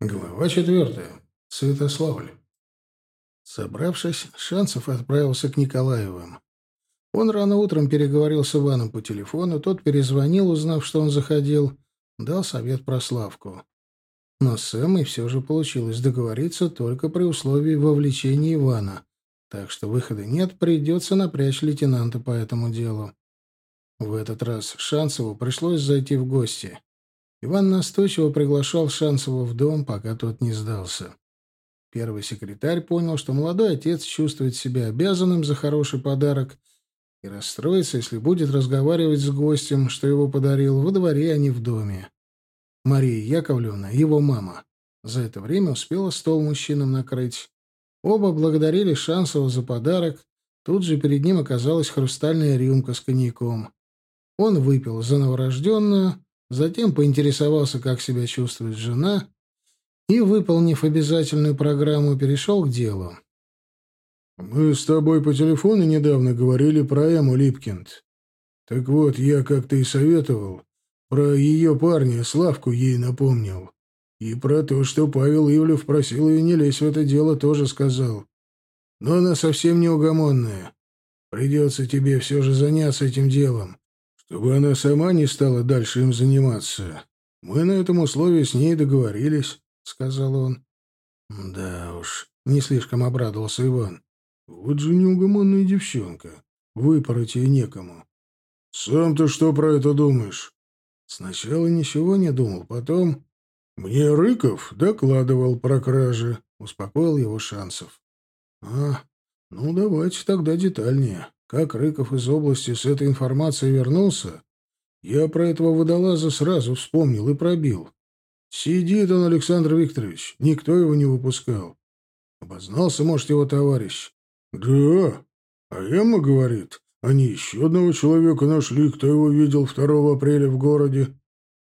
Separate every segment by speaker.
Speaker 1: Глава четвертая. Святославль. Собравшись, Шанцев отправился к Николаевым. Он рано утром переговорил с Иваном по телефону, тот перезвонил, узнав, что он заходил, дал совет про Славку. Но с Эммой все же получилось договориться только при условии вовлечения Ивана, так что выхода нет, придется напрячь лейтенанта по этому делу. В этот раз Шанцеву пришлось зайти в гости. Иван настойчиво приглашал Шанцева в дом, пока тот не сдался. Первый секретарь понял, что молодой отец чувствует себя обязанным за хороший подарок и расстроится, если будет разговаривать с гостем, что его подарил, во дворе, а не в доме. Мария Яковлевна, его мама, за это время успела стол мужчинам накрыть. Оба благодарили Шансова за подарок. Тут же перед ним оказалась хрустальная рюмка с коньяком. Он выпил за новорожденную, Затем поинтересовался, как себя чувствует жена, и, выполнив обязательную программу, перешел к делу.
Speaker 2: «Мы с тобой по телефону недавно говорили про Эму Липкинд. Так вот, я, как ты и советовал, про ее парня Славку ей напомнил. И про то, что Павел Ивлев просил ее не лезть в это дело, тоже сказал. Но она совсем неугомонная. Придется тебе все же заняться этим делом чтобы она сама не стала дальше им заниматься. Мы на этом условии с ней договорились, — сказал он. — Да уж, не слишком обрадовался Иван. Вот же неугомонная девчонка. Выпороть ее некому. Сам-то что про это думаешь? Сначала ничего не думал, потом... Мне Рыков докладывал про кражи, — успокоил его Шансов. — А, ну давайте тогда детальнее. Как Рыков из области с этой информацией вернулся, я про этого водолаза сразу вспомнил и пробил. Сидит он, Александр Викторович, никто его не выпускал. Обознался, может, его товарищ. Да, а Эмма говорит, они еще одного человека нашли, кто его видел 2 апреля в городе.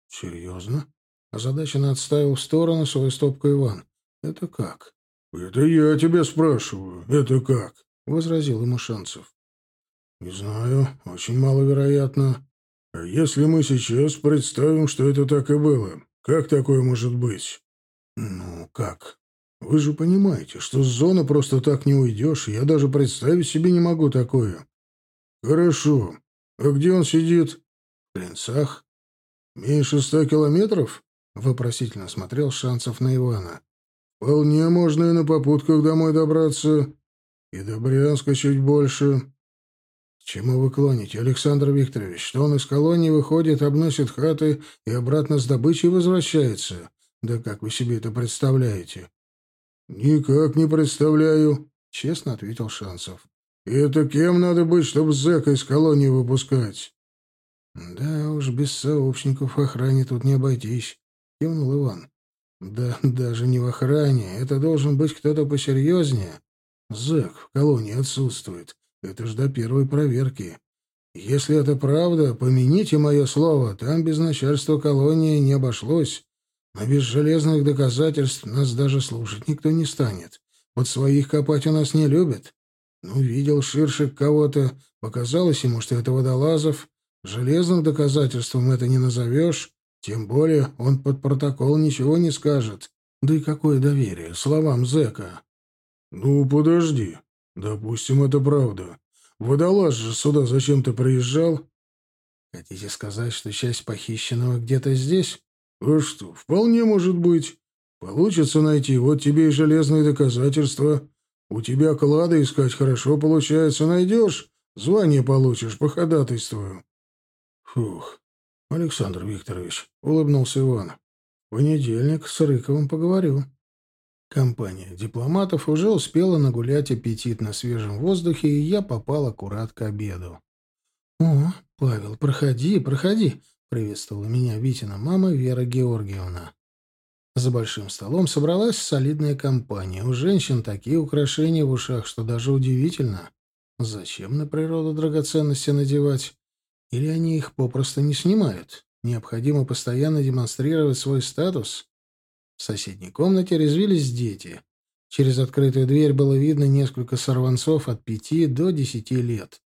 Speaker 2: Серьезно? Озадаченно отставил в сторону свою стопку Иван. Это как? Это я тебя спрашиваю. Это как? Возразил ему Шанцев. «Не знаю. Очень маловероятно. А если мы сейчас представим, что это так и было, как такое может быть?» «Ну, как? Вы же понимаете, что с зоны просто так не уйдешь, я даже представить себе не могу такое». «Хорошо. А где он сидит?» «В Клинцах». «Меньше ста километров?» — вопросительно смотрел Шанцев на Ивана. «Вполне можно и на попутках домой добраться. И до Брянска чуть больше чему вы клоните, Александр Викторович? Что он из колонии выходит, обносит хаты и обратно с добычей возвращается? Да как вы себе это представляете? Никак не представляю, честно ответил Шансов. И это кем надо быть, чтобы зэка из колонии выпускать? Да уж, без сообщников в охране тут не обойтись, кивнул Иван. Да даже не в охране, это должен быть кто-то посерьезнее. Зэк в колонии отсутствует. Это ж до первой проверки. Если это правда, помяните мое слово, там без начальства колонии не обошлось. А без железных доказательств нас даже слушать никто не станет. Вот своих копать у нас не любят. Ну, видел Ширшик кого-то, показалось ему, что это водолазов. Железным доказательством это не назовешь, тем более он под протокол ничего не скажет. Да и какое доверие словам зэка? — Ну, подожди, Допустим, это правда. Водолаз же сюда зачем-то приезжал. Хотите сказать, что часть похищенного где-то здесь? А что, вполне может быть. Получится найти, вот тебе и железные доказательства. У тебя клады искать хорошо получается. Найдешь, звание получишь, по ходатайству. Фух, Александр Викторович, улыбнулся Иван. В понедельник с Рыковым поговорю. Компания дипломатов уже успела нагулять аппетит на свежем воздухе, и я попал аккурат к обеду. «О, Павел, проходи, проходи!» — приветствовала меня Витина мама Вера Георгиевна. За большим столом собралась солидная компания. У женщин такие украшения в ушах, что даже удивительно. Зачем на природу драгоценности надевать? Или они их попросту не снимают? Необходимо постоянно демонстрировать свой статус? В соседней комнате резвились дети. Через открытую дверь было видно несколько сорванцов от пяти до десяти лет.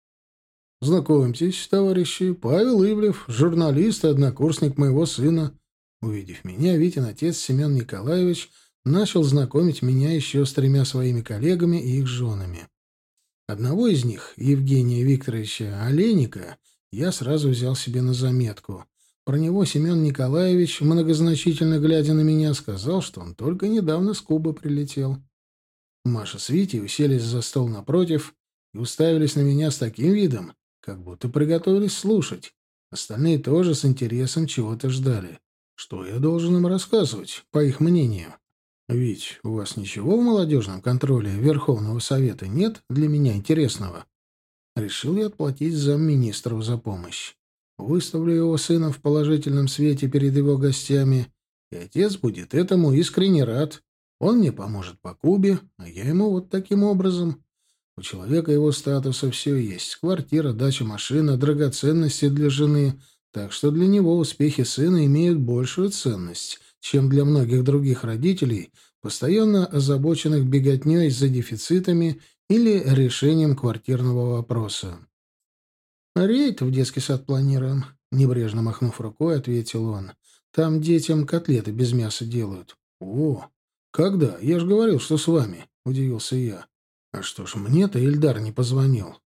Speaker 2: «Знакомьтесь, товарищи, Павел Ивлев, журналист и однокурсник моего сына.
Speaker 1: Увидев меня, Витин отец Семен Николаевич начал знакомить меня еще с тремя своими коллегами и их женами. Одного из них, Евгения Викторовича Олейника, я сразу взял себе на заметку. Про него Семен Николаевич, многозначительно глядя на меня, сказал, что он только недавно с Кубы прилетел. Маша с Витей уселись за стол напротив и уставились на меня с таким видом, как будто приготовились слушать. Остальные тоже с интересом чего-то ждали. Что я должен им рассказывать, по их мнению? Ведь у вас ничего в молодежном контроле Верховного Совета нет для меня интересного. Решил я отплатить замминистру за помощь. Выставлю его сына в положительном свете перед его гостями, и отец будет этому искренне рад. Он мне поможет по Кубе, а я ему вот таким образом. У человека его статуса все есть. Квартира, дача, машина, драгоценности для жены. Так что для него успехи сына имеют большую ценность, чем для многих других родителей, постоянно озабоченных беготней за дефицитами или решением квартирного вопроса. «Рейд в детский сад планируем», — небрежно махнув рукой, ответил он. «Там детям котлеты без мяса делают». «О, когда? Я же говорил, что с вами», — удивился я. «А что ж, мне-то Ильдар не позвонил».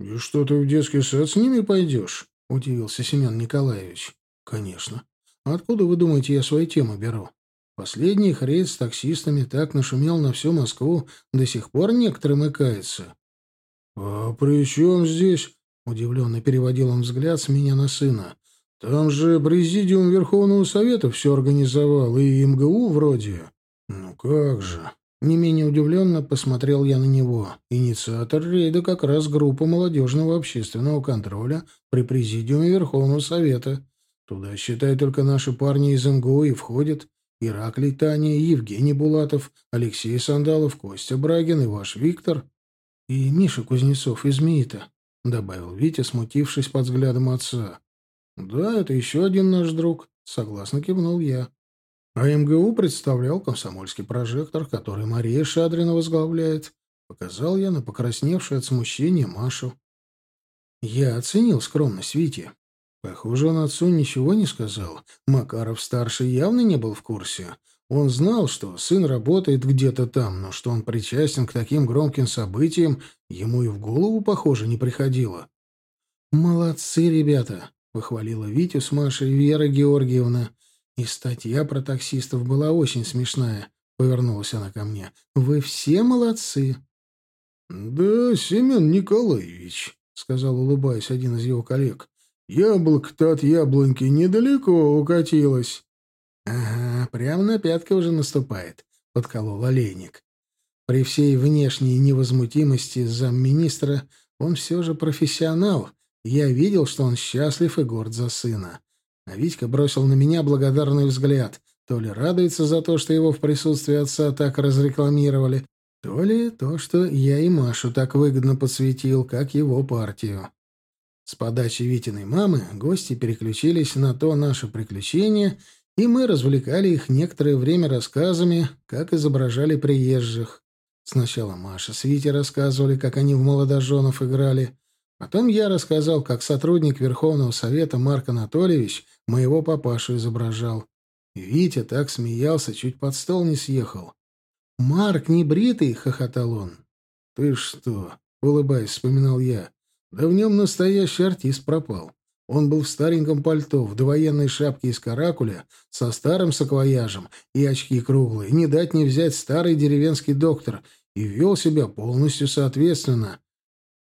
Speaker 1: «И что ты в детский сад с ними пойдешь?» — удивился Семен Николаевич. «Конечно. Откуда, вы думаете, я свои темы беру? Последний их рейд с таксистами так нашумел на всю Москву, до сих пор некоторым икается». «А при чем здесь?» — удивленно переводил он взгляд с меня на сына. «Там же Президиум Верховного Совета все организовал, и МГУ вроде». «Ну как же?» Не менее удивленно посмотрел я на него. Инициатор рейда как раз группа молодежного общественного контроля при Президиуме Верховного Совета. Туда, считай, только наши парни из МГУ и входят. Ираклий Таня, Евгений Булатов, Алексей Сандалов, Костя Брагин и ваш Виктор. И Миша Кузнецов из МИИТа, — добавил Витя, смутившись под взглядом отца. — Да, это еще один наш друг, — согласно кивнул я. А МГУ представлял комсомольский прожектор, который Мария Шадрина возглавляет. Показал я на покрасневшую от смущения Машу. Я оценил скромность Вити. Похоже, он отцу ничего не сказал. Макаров-старший явно не был в курсе. Он знал, что сын работает где-то там, но что он причастен к таким громким событиям, ему и в голову, похоже, не приходило. «Молодцы, ребята!» — похвалила Витю с Машей Вера Георгиевна. И статья про таксистов была очень смешная. Повернулась она ко мне. Вы все молодцы. Да, Семен Николаевич, сказал, улыбаясь один из его коллег. Яблоко-то от яблоньки недалеко укатилось. Ага, прямо на пятки уже наступает, подколол олейник. При всей внешней невозмутимости замминистра он все же профессионал. Я видел, что он счастлив и горд за сына. А Витька бросил на меня благодарный взгляд. То ли радуется за то, что его в присутствии отца так разрекламировали, то ли то, что я и Машу так выгодно подсветил, как его партию. С подачи Витиной мамы гости переключились на то наше приключение, и мы развлекали их некоторое время рассказами, как изображали приезжих. Сначала Маша с Витей рассказывали, как они в молодоженов играли, Потом я рассказал, как сотрудник Верховного Совета Марк Анатольевич моего папашу изображал. Витя так смеялся, чуть под стол не съехал. «Марк не бритый!» — хохотал он. «Ты что?» — улыбаясь, вспоминал я. «Да в нем настоящий артист пропал. Он был в стареньком пальто, в довоенной шапке из каракуля, со старым саквояжем и очки круглые. Не дать не взять старый деревенский доктор. И вел себя полностью соответственно.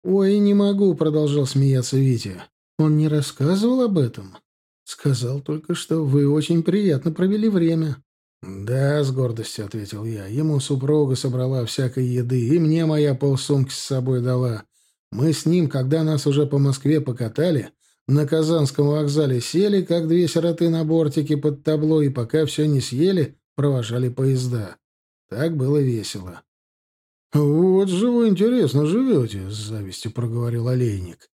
Speaker 1: «Ой, не могу», — продолжал смеяться Витя. «Он не рассказывал об этом?» «Сказал только, что вы очень приятно провели время». «Да», — с гордостью ответил я. «Ему супруга собрала всякой еды, и мне моя полсумки с собой дала. Мы с ним, когда нас уже по Москве покатали, на Казанском вокзале сели, как две сироты на бортике под табло, и пока все не съели, провожали поезда. Так было весело. «Вот же вы интересно живете», — с завистью проговорил олейник.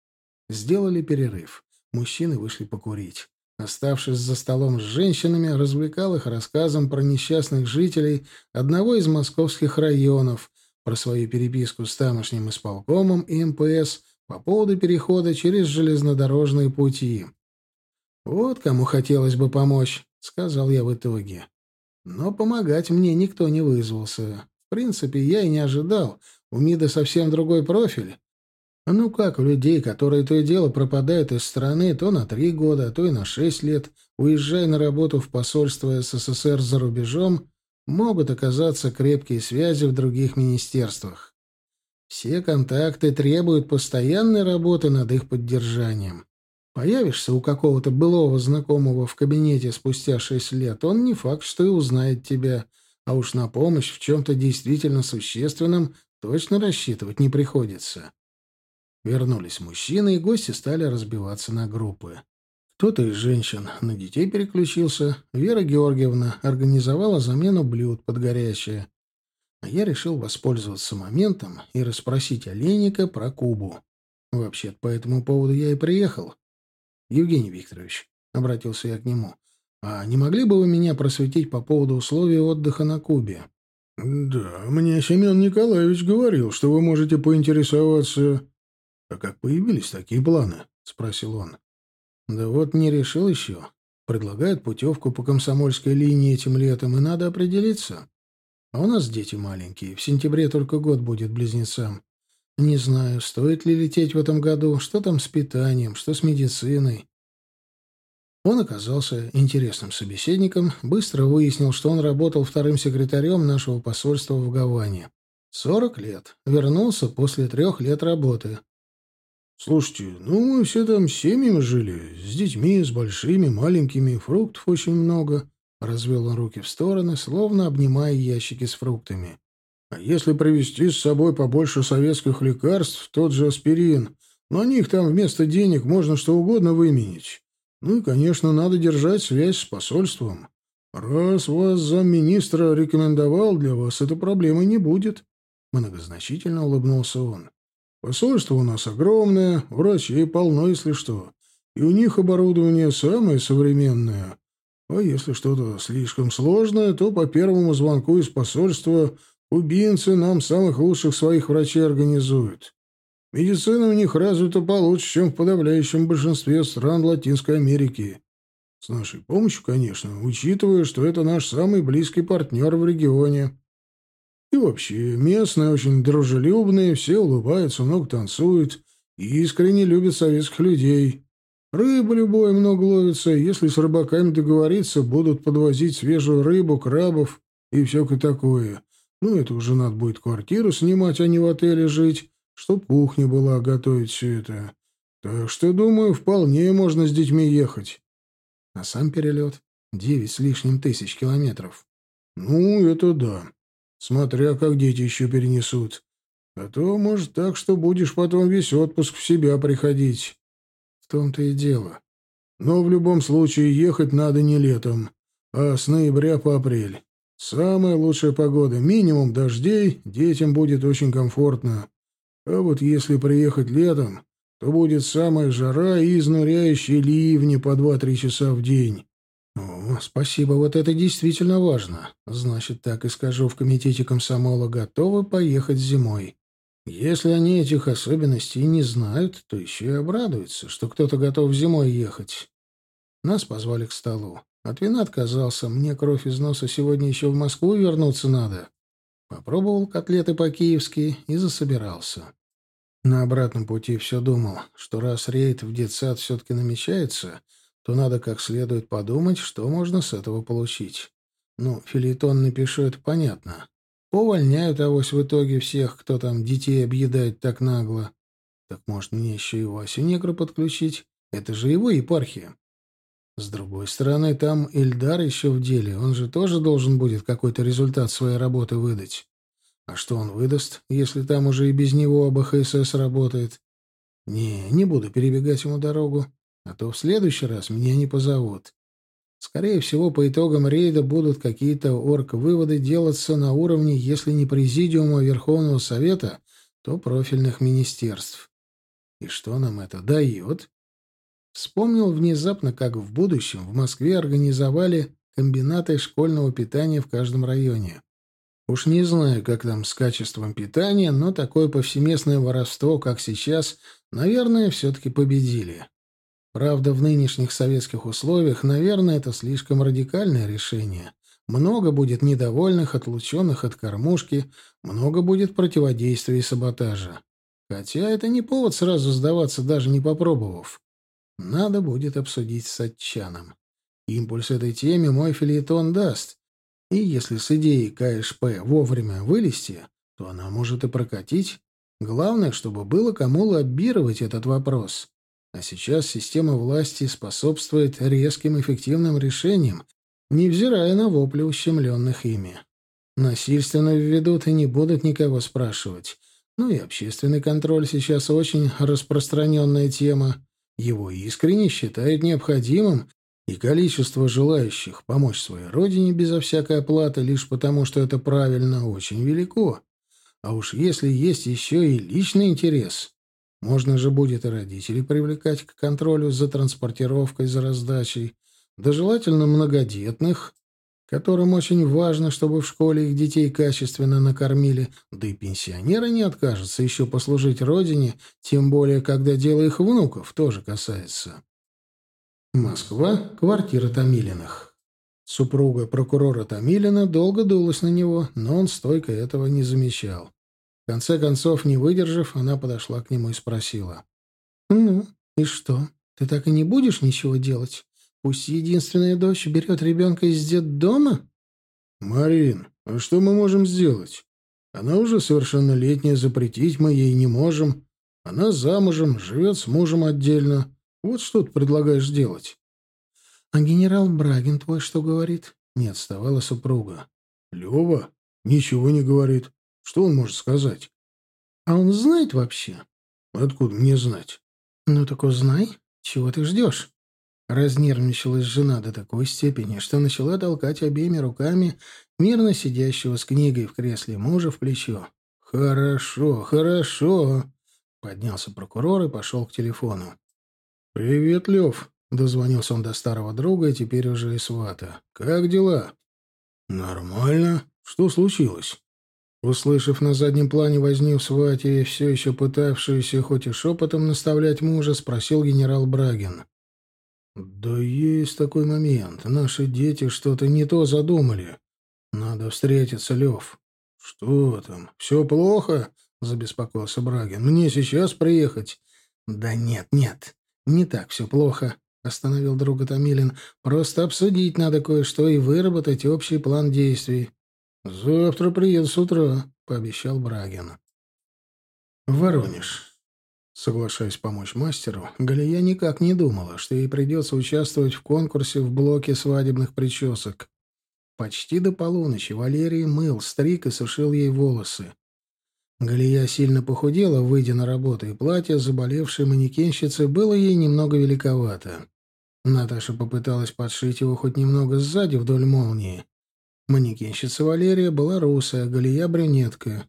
Speaker 1: Сделали перерыв. Мужчины вышли покурить. Оставшись за столом с женщинами, развлекал их рассказом про несчастных жителей одного из московских районов, про свою переписку с тамошним исполкомом и МПС по поводу перехода через железнодорожные пути. «Вот кому хотелось бы помочь», — сказал я в итоге. Но помогать мне никто не вызвался. В принципе, я и не ожидал. У МИДа совсем другой профиль. Ну как у людей, которые то и дело пропадают из страны то на три года, то и на шесть лет, уезжая на работу в посольство СССР за рубежом, могут оказаться крепкие связи в других министерствах. Все контакты требуют постоянной работы над их поддержанием. Появишься у какого-то былого знакомого в кабинете спустя шесть лет, он не факт, что и узнает тебя, а уж на помощь в чем-то действительно существенном точно рассчитывать не приходится. Вернулись мужчины, и гости стали разбиваться на группы. Кто-то из женщин на детей переключился. Вера Георгиевна организовала замену блюд под горячее. А я решил воспользоваться моментом и расспросить Олейника про Кубу. вообще по этому поводу я и приехал. Евгений Викторович, — обратился я к нему, — а не могли бы вы меня просветить по поводу условий отдыха на Кубе?
Speaker 2: — Да, мне Семен Николаевич говорил, что вы можете поинтересоваться... — А как появились такие планы? — спросил он.
Speaker 1: Да вот не решил еще. Предлагают путевку по комсомольской линии этим летом, и надо определиться. А у нас дети маленькие, в сентябре только год будет близнецам. Не знаю, стоит ли лететь в этом году, что там с питанием, что с медициной. Он оказался интересным собеседником, быстро выяснил, что он работал вторым секретарем нашего посольства в Гаване. Сорок лет. Вернулся после трех лет работы.
Speaker 2: «Слушайте, ну мы все там семьями жили, с детьми, с большими, маленькими, фруктов очень много», — развел он руки в стороны, словно обнимая ящики с фруктами. «А если привезти с собой побольше советских лекарств, тот же аспирин, на них там вместо денег можно что угодно выменить. Ну и, конечно, надо держать связь с посольством. Раз вас замминистра рекомендовал, для вас эта проблемы не будет». Многозначительно улыбнулся он. Посольство у нас огромное, врачей полно, если что. И у них оборудование самое современное. А если что-то слишком сложное, то по первому звонку из посольства кубинцы нам самых лучших своих врачей организуют. Медицина у них развита получше, чем в подавляющем большинстве стран Латинской Америки. С нашей помощью, конечно, учитывая, что это наш самый близкий партнер в регионе. И вообще, местные очень дружелюбные, все улыбаются, много танцуют и искренне любят советских людей. Рыба любой много ловится, если с рыбаками договориться, будут подвозить свежую рыбу, крабов и всякое такое. Ну, это уже надо будет квартиру снимать, а не в отеле жить, чтоб кухня была, готовить все это. Так что, думаю, вполне можно с детьми ехать.
Speaker 1: А сам перелет? Девять с лишним тысяч километров.
Speaker 2: Ну, это да. Смотря как дети еще перенесут. А то, может, так, что будешь потом весь отпуск в себя приходить.
Speaker 1: В том-то и дело.
Speaker 2: Но в любом случае ехать надо не летом, а с ноября по апрель. Самая лучшая погода. Минимум дождей, детям будет очень комфортно. А вот если приехать летом, то будет самая жара и изнуряющие ливни по два-три часа в день.
Speaker 1: «О, спасибо, вот это действительно важно. Значит, так и скажу в комитете комсомола, готовы поехать зимой. Если они этих особенностей не знают, то еще и обрадуются, что кто-то готов зимой ехать. Нас позвали к столу. От вина отказался. Мне кровь из носа сегодня еще в Москву вернуться надо. Попробовал котлеты по-киевски и засобирался. На обратном пути все думал, что раз рейд в детсад все-таки намечается, то надо как следует подумать, что можно с этого получить. Ну, филитон напишу, это понятно. Увольняют авось в итоге всех, кто там детей объедает так нагло. Так может мне еще и Васю Негру подключить? Это же его епархия. С другой стороны, там Ильдар еще в деле. Он же тоже должен будет какой-то результат своей работы выдать. А что он выдаст, если там уже и без него АБХСС работает? Не, не буду перебегать ему дорогу. А то в следующий раз меня не позовут. Скорее всего, по итогам рейда будут какие-то орг-выводы делаться на уровне, если не Президиума Верховного Совета, то профильных министерств. И что нам это дает? Вспомнил внезапно, как в будущем в Москве организовали комбинаты школьного питания в каждом районе. Уж не знаю, как там с качеством питания, но такое повсеместное воровство, как сейчас, наверное, все-таки победили. Правда, в нынешних советских условиях, наверное, это слишком радикальное решение. Много будет недовольных, отлученных от кормушки, много будет противодействия и саботажа. Хотя это не повод сразу сдаваться, даже не попробовав. Надо будет обсудить с Отчаном. Импульс этой теме мой филетон даст. И если с идеей КШП вовремя вылезти, то она может и прокатить. Главное, чтобы было кому лоббировать этот вопрос. А сейчас система власти способствует резким эффективным решениям, невзирая на вопли ущемленных ими. Насильственно введут и не будут никого спрашивать. Ну и общественный контроль сейчас очень распространенная тема. Его искренне считают необходимым, и количество желающих помочь своей родине безо всякой оплаты лишь потому, что это правильно, очень велико. А уж если есть еще и личный интерес, можно же будет и родителей привлекать к контролю за транспортировкой, за раздачей, да желательно многодетных, которым очень важно, чтобы в школе их детей качественно накормили, да и пенсионеры не откажутся еще послужить родине, тем более, когда дело их внуков тоже касается. Москва, квартира Томилиных. Супруга прокурора Томилина долго дулась на него, но он стойко этого не замечал. В конце концов, не выдержав, она подошла к нему и спросила. «Ну, и что? Ты так и не будешь ничего делать? Пусть единственная дочь берет ребенка из детдома?»
Speaker 2: «Марин, а что мы можем сделать? Она уже совершеннолетняя, запретить мы ей не можем. Она замужем, живет с мужем отдельно. Вот что ты предлагаешь делать?»
Speaker 1: «А генерал Брагин твой что говорит?» — не отставала супруга.
Speaker 2: «Лева? Ничего не говорит. Что он может сказать?
Speaker 1: А он знает вообще?
Speaker 2: Откуда мне знать?
Speaker 1: Ну так узнай. Чего ты ждешь? Разнервничалась жена до такой степени, что начала толкать обеими руками мирно сидящего с книгой в кресле мужа в плечо. «Хорошо, хорошо!» Поднялся прокурор и пошел к телефону.
Speaker 2: «Привет, Лев!» — дозвонился он до старого друга и теперь уже и свата. «Как дела?» «Нормально. Что случилось?» Услышав на заднем плане возню в свате, все еще пытавшуюся хоть и шепотом наставлять мужа, спросил генерал Брагин. «Да есть такой момент. Наши дети что-то не то задумали. Надо встретиться, Лев». «Что там? Все плохо?» — забеспокоился Брагин. «Мне сейчас приехать?»
Speaker 1: «Да нет, нет, не так все плохо», — остановил друга Томилин. «Просто обсудить надо кое-что и выработать общий план действий».
Speaker 2: «Завтра приеду с утра», — пообещал Брагин.
Speaker 1: Воронеж. Соглашаясь помочь мастеру, Галия никак не думала, что ей придется участвовать в конкурсе в блоке свадебных причесок. Почти до полуночи Валерий мыл, стриг и сушил ей волосы. Галия сильно похудела, выйдя на работу, и платье заболевшей манекенщицы было ей немного великовато. Наташа попыталась подшить его хоть немного сзади вдоль молнии, Манекенщица Валерия была русая, Галия — брюнетка.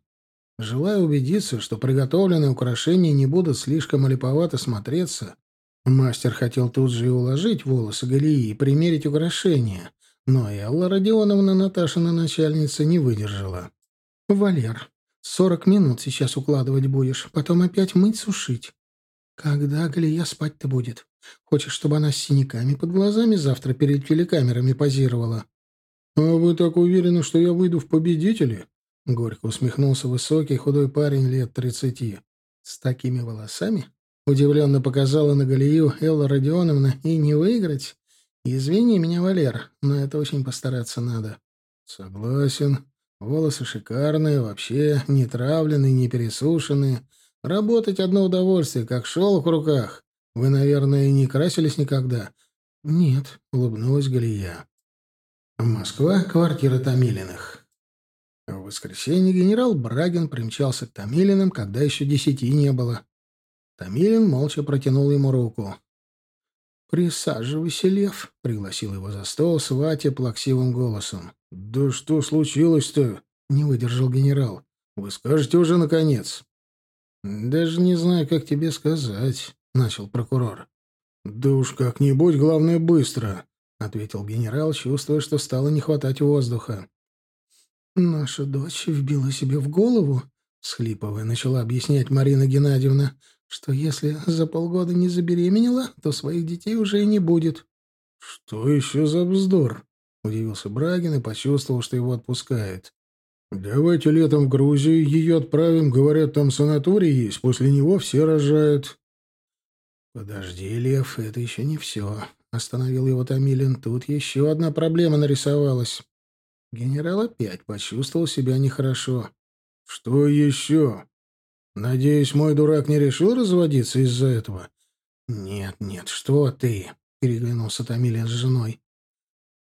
Speaker 1: Желая убедиться, что приготовленные украшения не будут слишком олиповато смотреться, мастер хотел тут же и уложить волосы Галии и примерить украшения, но Элла Родионовна, Наташина начальница, не выдержала. «Валер, сорок минут сейчас укладывать будешь, потом опять мыть, сушить. Когда Галия спать-то будет? Хочешь, чтобы она с синяками под глазами завтра перед телекамерами позировала?»
Speaker 2: «А вы так уверены, что я выйду в победители?» Горько усмехнулся высокий худой парень лет тридцати.
Speaker 1: «С такими волосами?» Удивленно показала на Галию Элла Родионовна. «И не выиграть? Извини меня, Валер, но это очень постараться надо».
Speaker 2: «Согласен. Волосы шикарные, вообще не травленные, не пересушенные. Работать одно удовольствие, как шелк в руках. Вы, наверное, не красились никогда?»
Speaker 1: «Нет», — улыбнулась Галия. Москва, квартира Томилиных. В воскресенье генерал Брагин примчался к Томилиным, когда еще десяти не было. Томилин молча протянул ему руку. «Присаживайся, Лев», — пригласил его за стол с плаксивым голосом.
Speaker 2: «Да что случилось-то?»
Speaker 1: — не выдержал генерал.
Speaker 2: «Вы скажете уже, наконец?»
Speaker 1: «Даже не знаю, как тебе сказать», — начал прокурор.
Speaker 2: «Да уж как-нибудь, главное, быстро.
Speaker 1: — ответил генерал, чувствуя, что стало не хватать воздуха. «Наша дочь вбила себе в голову», — схлипывая, начала объяснять Марина Геннадьевна, что если за полгода не забеременела, то своих детей уже и не будет.
Speaker 2: — Что еще за вздор? — удивился Брагин и почувствовал, что его отпускает. — Давайте летом в Грузию ее отправим, говорят, там санаторий есть, после него все рожают.
Speaker 1: — Подожди, Лев, это еще не все, — остановил его Томилин. Тут еще одна проблема нарисовалась. Генерал опять почувствовал себя нехорошо.
Speaker 2: — Что еще? Надеюсь, мой дурак не решил разводиться из-за этого?
Speaker 1: Нет, нет, что ты? переглянулся Томилин с женой.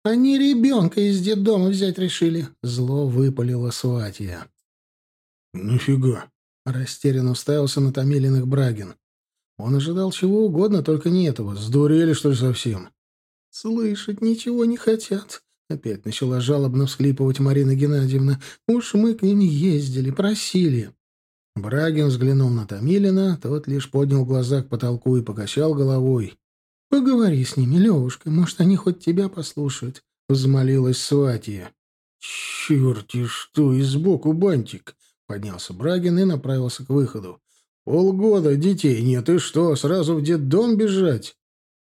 Speaker 1: Они ребенка из детдома взять решили. Зло выпалило Сватья.
Speaker 2: Нафига?
Speaker 1: Растерянно уставился на Томилиных Брагин. Он ожидал чего угодно, только не этого. Сдурели, что ли, совсем? Слышать ничего не хотят. Опять начала жалобно всхлипывать Марина Геннадьевна. Уж мы к ним ездили, просили. Брагин взглянул на Томилина, тот лишь поднял глаза к потолку и покачал головой. «Поговори с ними, Левушка, может, они хоть тебя послушают», — взмолилась Сватья.
Speaker 2: «Черти что, и сбоку бантик!» — поднялся Брагин и направился к выходу. «Полгода детей нет, и что, сразу в детдом бежать?»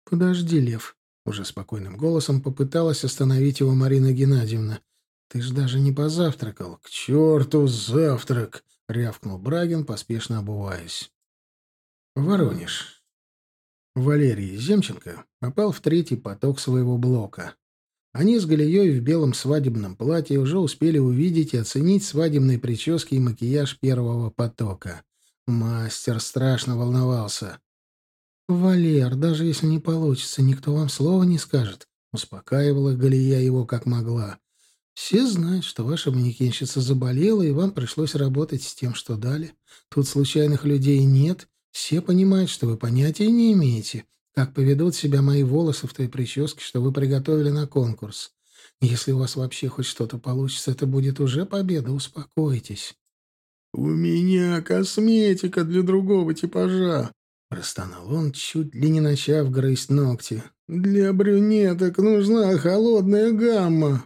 Speaker 1: «Подожди, Лев», — уже спокойным голосом попыталась остановить его Марина Геннадьевна. «Ты ж даже не позавтракал».
Speaker 2: «К черту завтрак!» — рявкнул Брагин, поспешно обуваясь.
Speaker 1: Воронеж. Валерий Земченко попал в третий поток своего блока. Они с Галией в белом свадебном платье уже успели увидеть и оценить свадебные прически и макияж первого потока. Мастер страшно волновался. «Валер, даже если не получится, никто вам слова не скажет», — успокаивала Галия его как могла. Все знают, что ваша манекенщица заболела, и вам пришлось работать с тем, что дали. Тут случайных людей нет. Все понимают, что вы понятия не имеете, как поведут себя мои волосы в той прическе, что вы приготовили на конкурс. Если у вас вообще хоть что-то получится, это будет уже победа, успокойтесь.
Speaker 2: — У меня косметика для другого типажа, —
Speaker 1: простонал он, чуть ли не начав грызть ногти.
Speaker 2: — Для брюнеток нужна холодная гамма.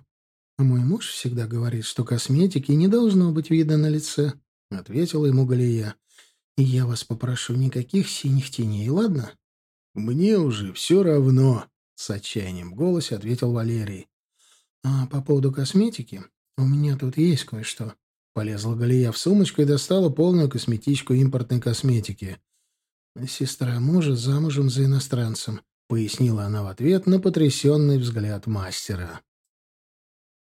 Speaker 1: А мой муж всегда говорит, что косметики не должно быть видно на лице, — ответила ему Галия. — И я вас попрошу никаких синих теней, ладно?
Speaker 2: — Мне уже все равно, — с отчаянием в голосе ответил Валерий.
Speaker 1: — А по поводу косметики? У меня тут есть кое-что. Полезла Галия в сумочку и достала полную косметичку импортной косметики. «Сестра мужа замужем за иностранцем», — пояснила она в ответ на потрясенный взгляд мастера.